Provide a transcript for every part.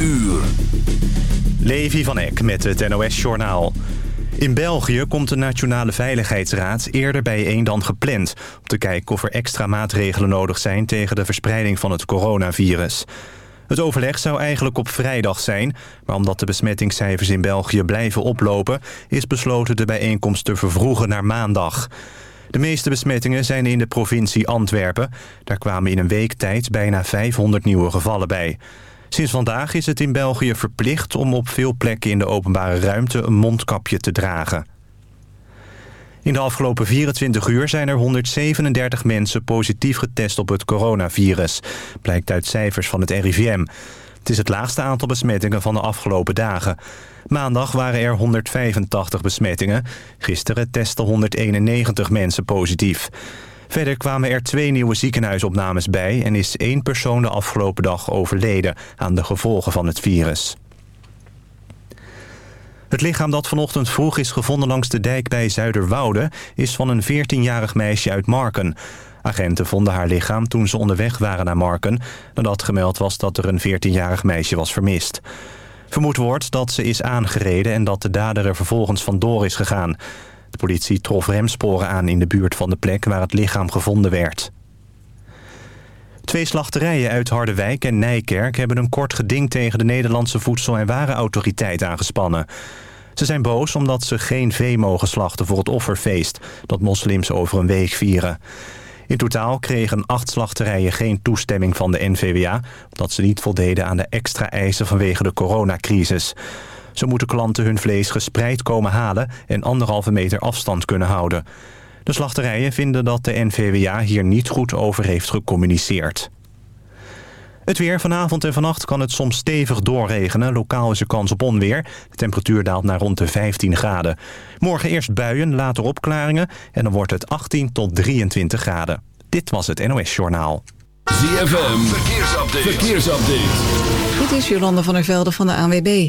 uur. Levi van Eck met het NOS-journaal. In België komt de Nationale Veiligheidsraad eerder bijeen dan gepland... om te kijken of er extra maatregelen nodig zijn... tegen de verspreiding van het coronavirus. Het overleg zou eigenlijk op vrijdag zijn... maar omdat de besmettingscijfers in België blijven oplopen... is besloten de bijeenkomst te vervroegen naar maandag. De meeste besmettingen zijn in de provincie Antwerpen. Daar kwamen in een week tijd bijna 500 nieuwe gevallen bij... Sinds vandaag is het in België verplicht om op veel plekken in de openbare ruimte een mondkapje te dragen. In de afgelopen 24 uur zijn er 137 mensen positief getest op het coronavirus. Blijkt uit cijfers van het RIVM. Het is het laagste aantal besmettingen van de afgelopen dagen. Maandag waren er 185 besmettingen. Gisteren testten 191 mensen positief. Verder kwamen er twee nieuwe ziekenhuisopnames bij... en is één persoon de afgelopen dag overleden aan de gevolgen van het virus. Het lichaam dat vanochtend vroeg is gevonden langs de dijk bij Zuiderwoude... is van een 14-jarig meisje uit Marken. Agenten vonden haar lichaam toen ze onderweg waren naar Marken... nadat gemeld was dat er een 14-jarig meisje was vermist. Vermoed wordt dat ze is aangereden en dat de dader er vervolgens vandoor is gegaan. De politie trof remsporen aan in de buurt van de plek waar het lichaam gevonden werd. Twee slachterijen uit Harderwijk en Nijkerk hebben een kort geding tegen de Nederlandse Voedsel- en Warenautoriteit aangespannen. Ze zijn boos omdat ze geen vee mogen slachten voor het offerfeest dat moslims over een week vieren. In totaal kregen acht slachterijen geen toestemming van de NVWA... omdat ze niet voldeden aan de extra eisen vanwege de coronacrisis. Zo moeten klanten hun vlees gespreid komen halen... en anderhalve meter afstand kunnen houden. De slachterijen vinden dat de NVWA hier niet goed over heeft gecommuniceerd. Het weer vanavond en vannacht kan het soms stevig doorregenen. Lokaal is er kans op onweer. De temperatuur daalt naar rond de 15 graden. Morgen eerst buien, later opklaringen... en dan wordt het 18 tot 23 graden. Dit was het NOS Journaal. ZFM, verkeersupdate. verkeersupdate. Dit is Jolande van der Velde van de ANWB.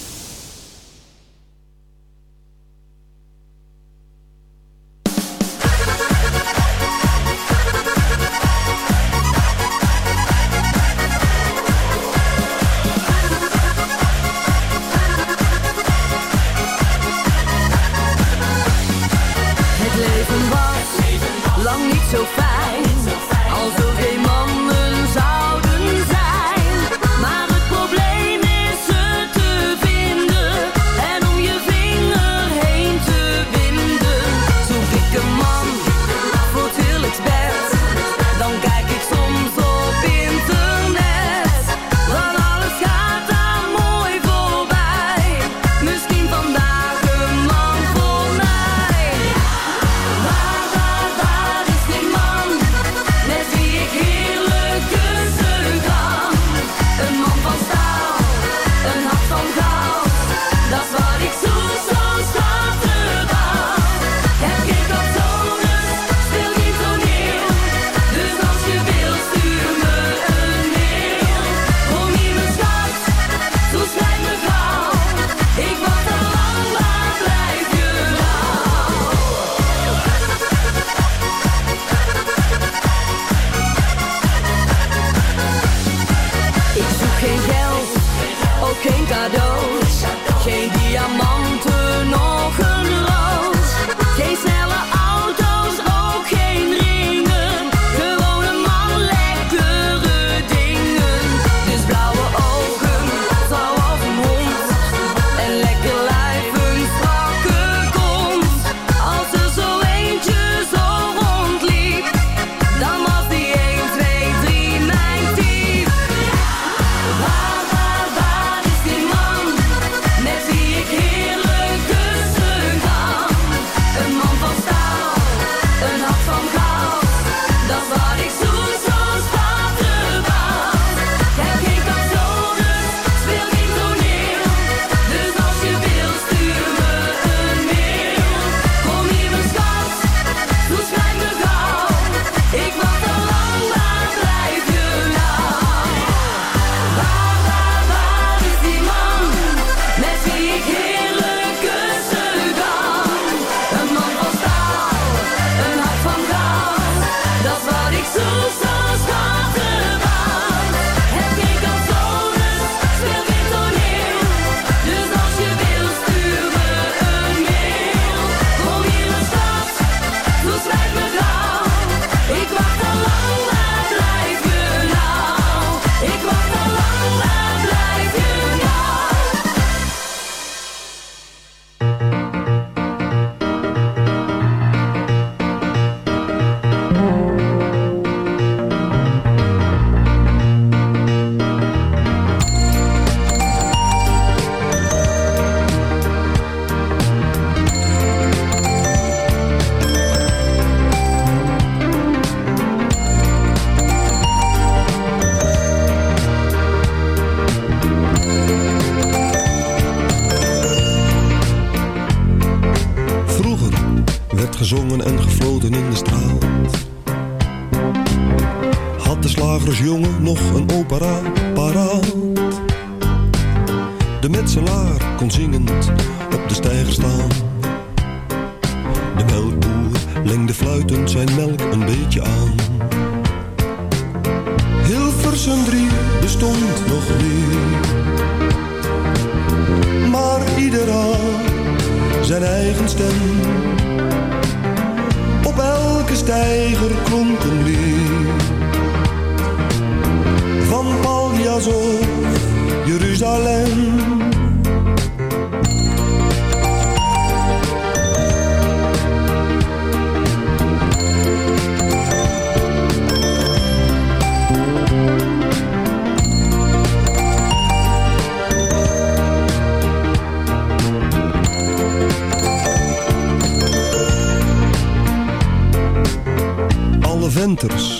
Alle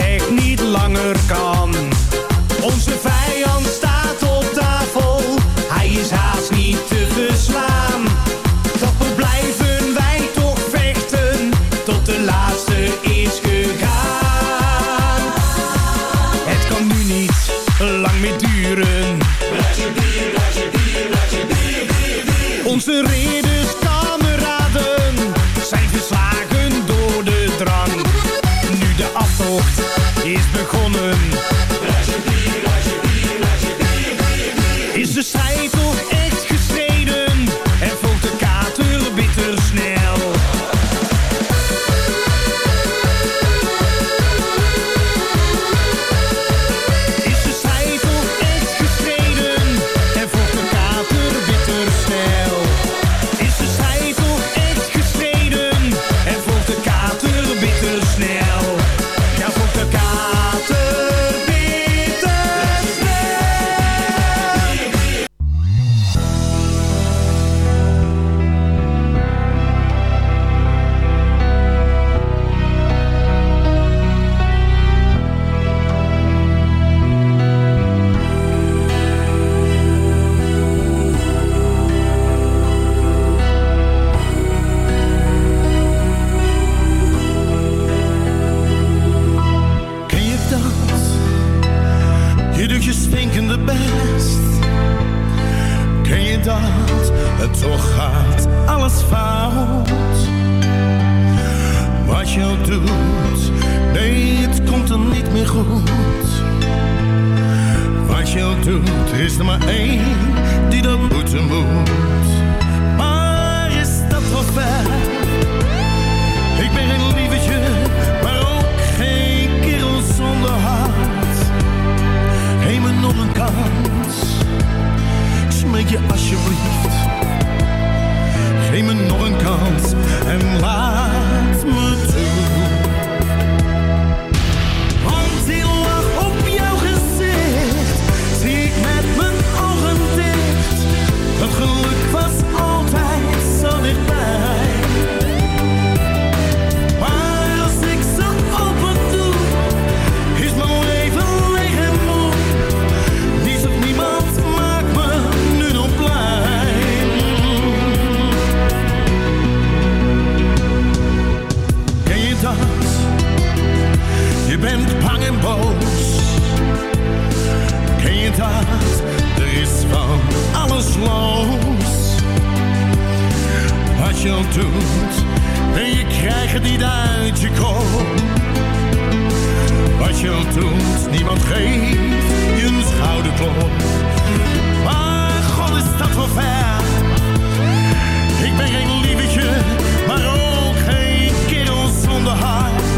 het niet langer kan. Het toch gaat alles fout. Wat je doet, nee, het komt er niet meer goed. Wat je doet, is er maar één die dat moeten moet. Maar is dat wel ver? Ik ben geen lievertje, maar ook geen kerel zonder hart. Geef me nog een kans, smeek je alsjeblieft. Me nog een kans. En laat Je bent bang en boos. Ken je dat? Er is van alles los. Wat je ook doet, en je krijgt het niet uit je kop. Wat je ook doet, niemand geeft je een schouderklop. Maar God is dat wel ver. Ik ben geen lievertje, maar ook geen kerel zonder hart.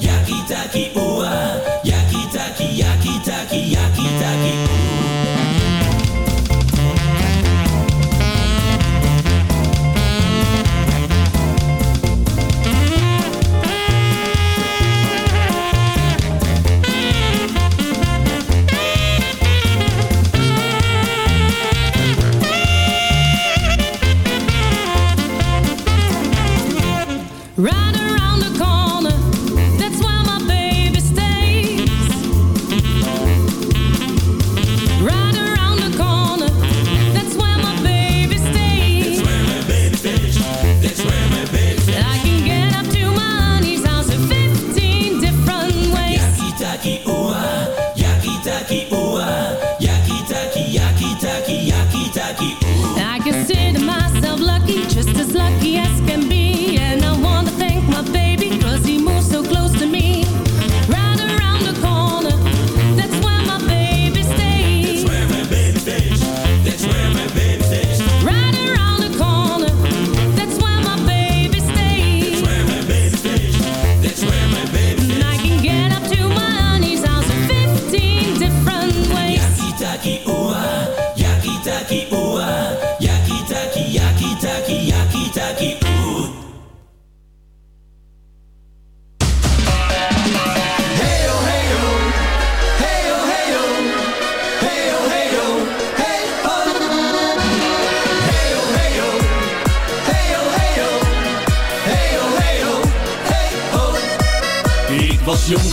Yaki Taki o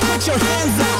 Put your hands up.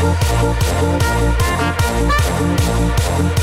Thank you.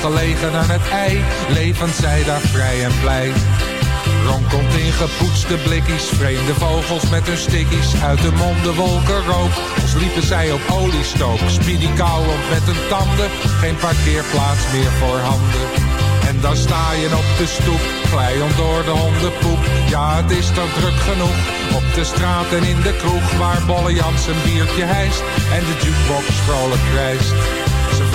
Gelegen aan het ei, levend zij daar vrij en blij. Ronkelt in gepoetste blikkies, vreemde vogels met hun stickies. Uit de monden wolken rook, als liepen zij op oliestook. Speedy kauwend met hun tanden, geen parkeerplaats meer voor handen. En dan sta je op de stoep, glijend door de hondenpoep. Ja, het is toch druk genoeg, op de straat en in de kroeg. Waar Bolle een biertje hijst en de jukebox vrolijk krijst.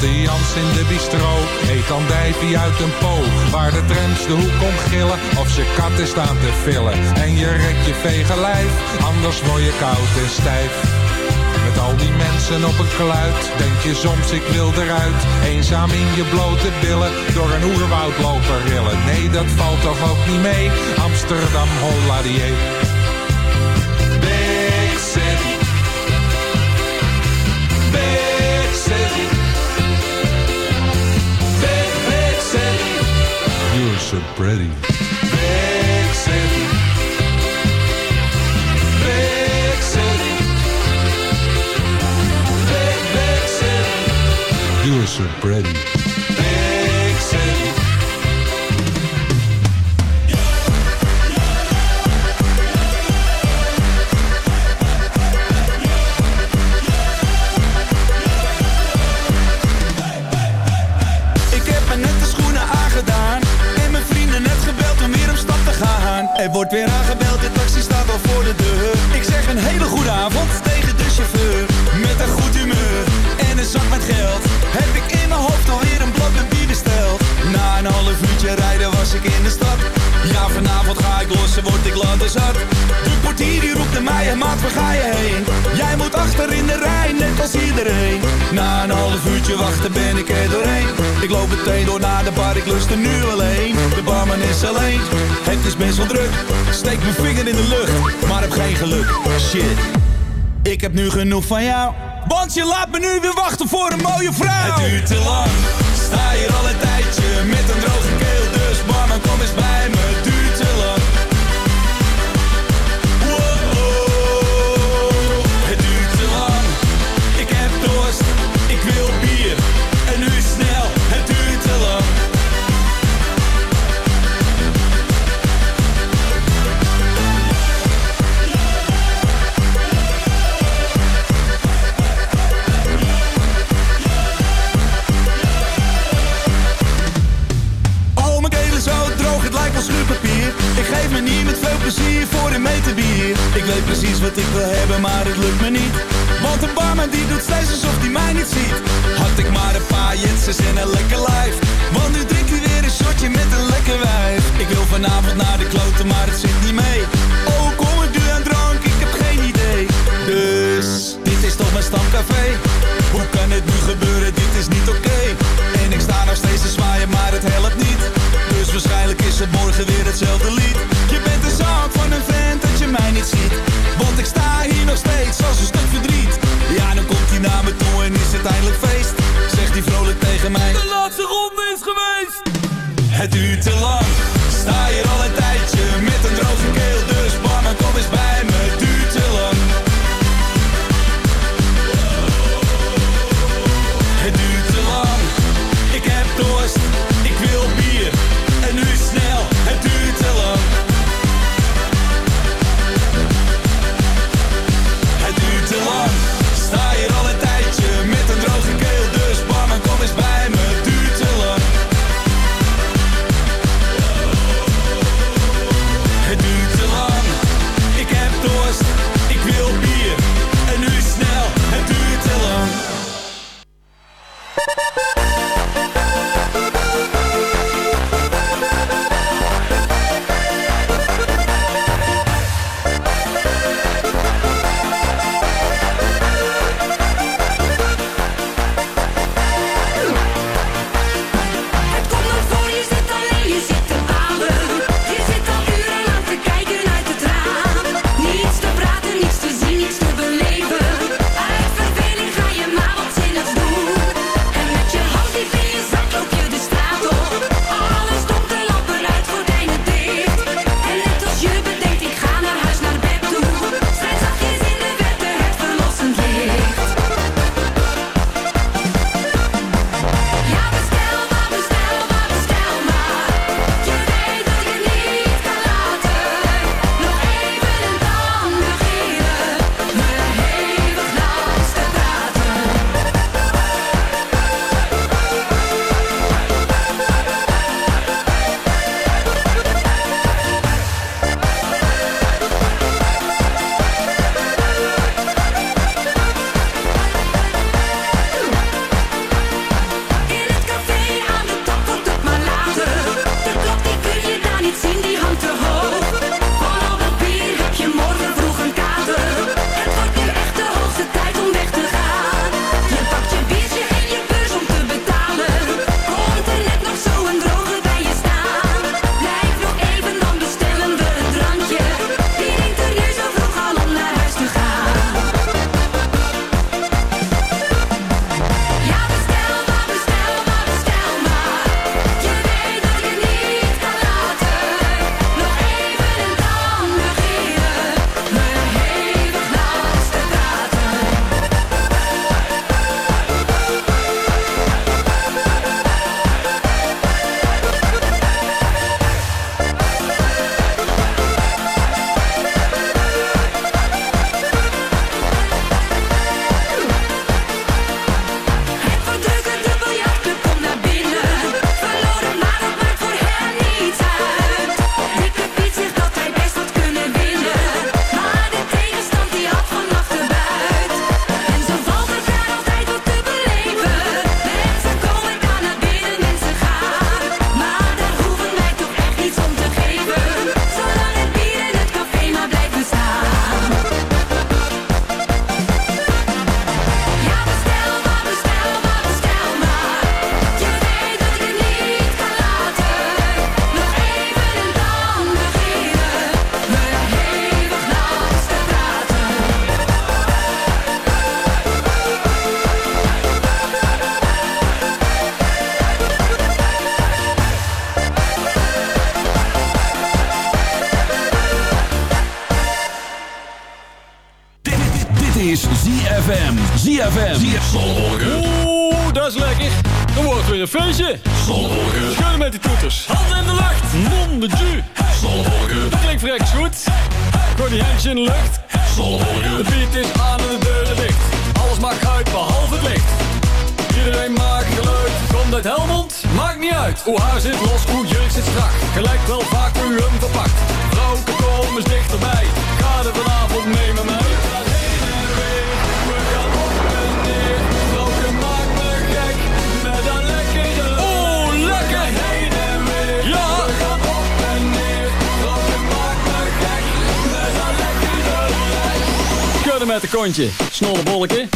Tante Jans in de bistro eet andijvie uit een po. Waar de trams de hoek om gillen of ze katten staan te villen. En je rekt je vege lijf, anders word je koud en stijf. Met al die mensen op een kluit, denk je soms ik wil eruit. Eenzaam in je blote billen, door een oerwoud lopen rillen. Nee, dat valt toch ook niet mee, Amsterdam Holladier. So pretty. Big city. Big city. Big, big city. You're so pretty. Heb ik in mijn hoofd alweer een met bier besteld Na een half uurtje rijden was ik in de stad. Ja, vanavond ga ik los en word ik later zat. De portier die roept naar mij, maat, waar ga je heen? Jij moet achter in de rij, net als iedereen. Na een half uurtje wachten ben ik er doorheen. Ik loop meteen door naar de bar, ik lust er nu alleen. De barman is alleen, het is best wel druk. Steek mijn vinger in de lucht, maar heb geen geluk. Shit, ik heb nu genoeg van jou Want je laat me nu weer wachten voor een mooie vrouw. Het duurt te lang, sta hier al een tijdje Met een droge keel, de kontje. De bolleke.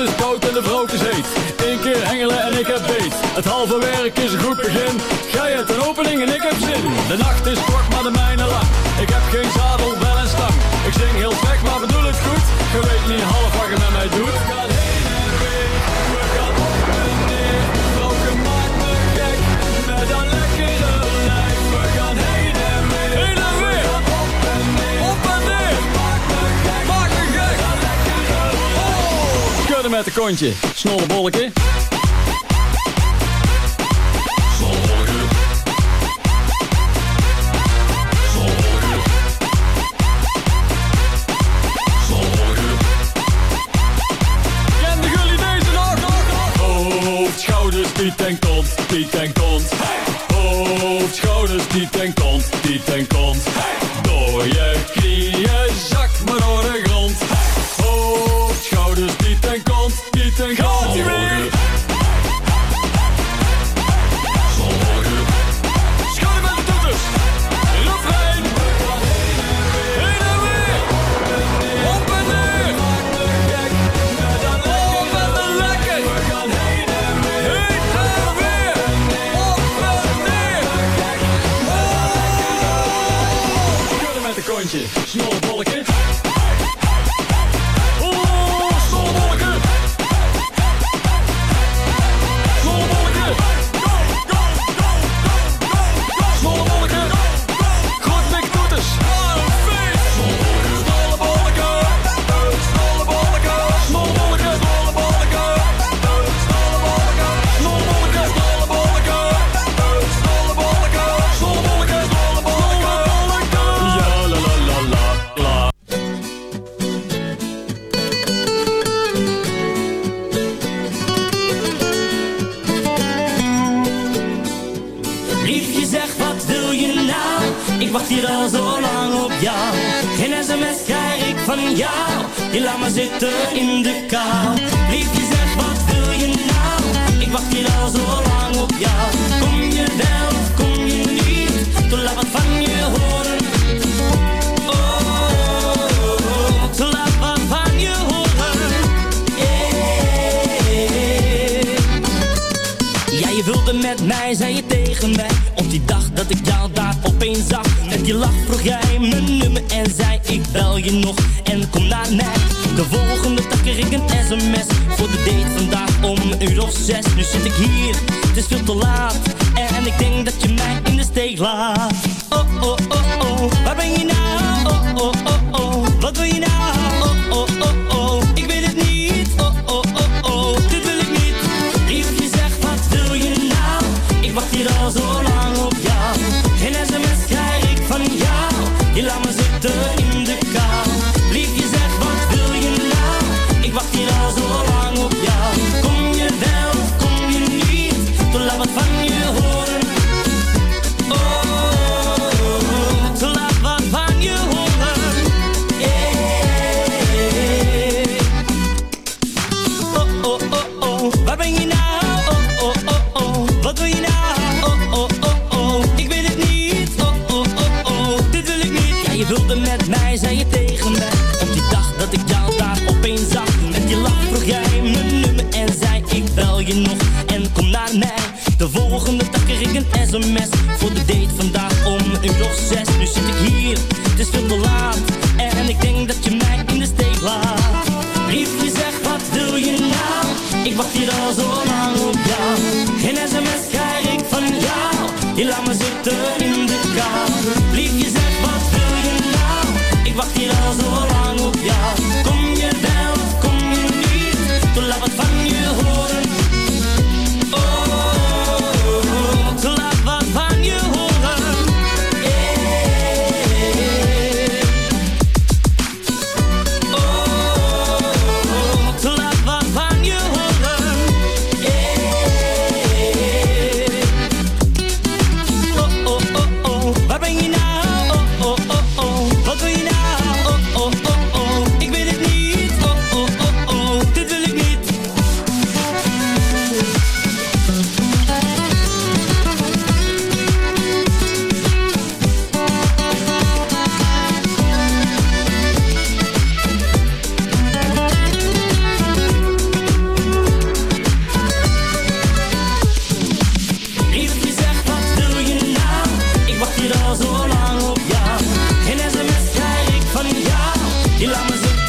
is koud en de brood is heet. Eén keer hengelen en ik heb beet. Het halve werk is een goed begin. Gij hebt een opening en ik heb zin. De nacht is kort, maar de mijne lang. Ik heb geen zadel, wel en stang. Ik zing heel slecht, maar ik weet niet half wat je met mij doet. We gaan heen en weer, we gaan op en neer. Met een. We gaan heen en weer, weer. We op en neer, me gek, me. We gaan met een kontje, snollebolleke. oranges. She all.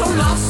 so lost.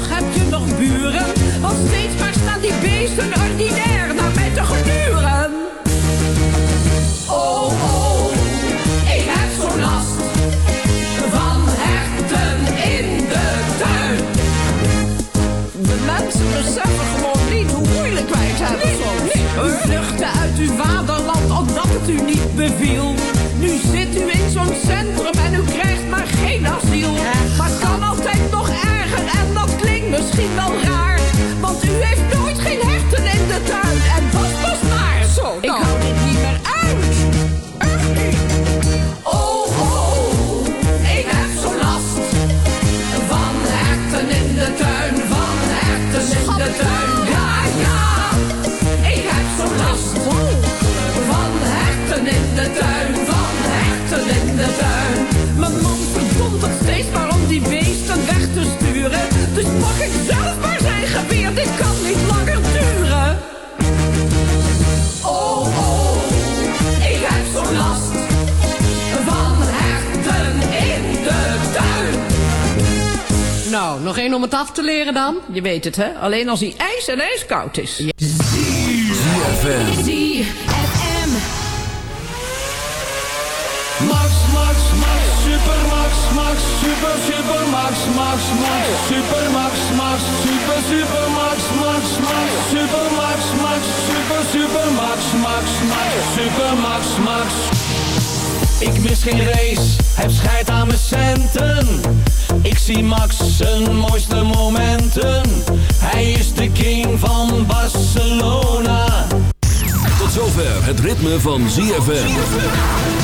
geen om het af te leren dan? Je weet het, hè? Alleen als hij ijs en ijskoud is. misschien mis geen race, heb scheid aan mijn centen. Ik zie Max zijn mooiste momenten. Hij is de king van Barcelona. Tot zover het ritme van ZFM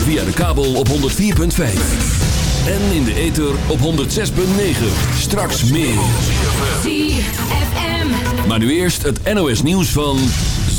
Via de kabel op 104.5 en in de ether op 106,9. Straks meer. ZFM Maar nu eerst het NOS nieuws van...